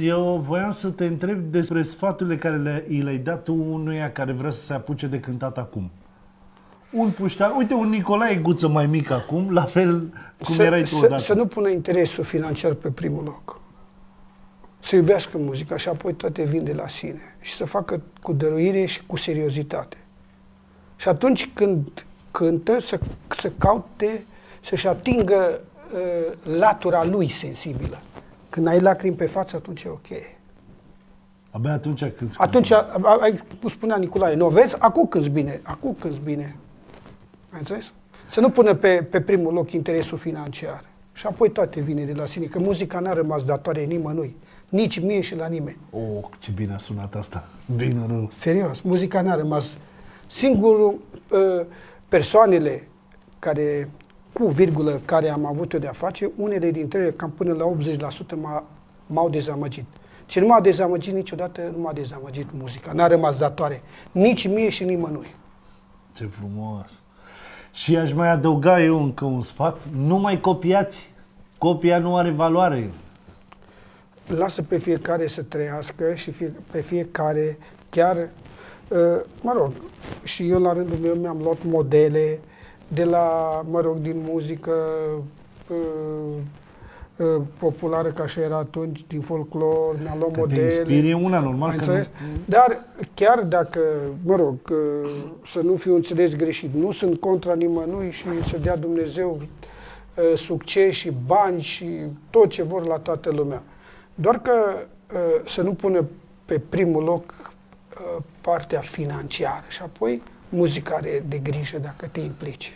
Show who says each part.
Speaker 1: Eu voiam să te întreb despre sfaturile care le, i le-ai dat tu unuia care vrea să se apuce de cântat acum. Un puștar, uite un Nicolae Guță mai mic acum, la fel cum
Speaker 2: să,
Speaker 1: erai tu
Speaker 2: să,
Speaker 1: odată.
Speaker 2: să nu pună interesul financiar pe primul loc. Să iubească muzica și apoi toate vin de la sine. Și să facă cu dăruire și cu seriozitate. Și atunci când cântă, să, să caute, să-și atingă uh, latura lui sensibilă. Când ai lacrimi pe față, atunci e ok.
Speaker 1: Abia atunci când
Speaker 2: Atunci, a- a- ai, cum spunea Nicolae, nu vezi? Acum când bine, acum când bine. Ai înțeles? Să nu pună pe, pe primul loc interesul financiar. Și apoi toate vine de la sine, că muzica n-a rămas datoare nimănui. Nici mie și la nimeni.
Speaker 1: Oh, ce bine a sunat asta. Bine, nu.
Speaker 2: Serios, muzica n-a rămas. Singurul uh, persoanele care, cu virgulă, care am avut eu de-a face, unele dintre ele, cam până la 80%, m-a, m-au dezamăgit. Ce nu m-a dezamăgit niciodată, nu m-a dezamăgit muzica. N-a rămas datoare. Nici mie și nimănui.
Speaker 1: Ce frumos. Și aș mai adăuga eu încă un sfat. Nu mai copiați. Copia nu are valoare.
Speaker 2: lasă pe fiecare să trăiască și fie, pe fiecare chiar, uh, mă rog, și eu la rândul meu mi-am luat modele de la, mă rog, din muzică uh, uh, populară ca și era atunci, din folclor, mi-am luat
Speaker 1: Că te
Speaker 2: modele.
Speaker 1: inspiri e una, normal
Speaker 2: Ai
Speaker 1: că
Speaker 2: înțeles?
Speaker 1: nu...
Speaker 2: Dar chiar dacă, mă rog, uh, să nu fiu înțeles greșit, nu sunt contra nimănui și să dea Dumnezeu uh, succes și bani și tot ce vor la toată lumea. Doar că uh, să nu pună pe primul loc uh, partea financiară și apoi muzica are de grijă dacă te implici.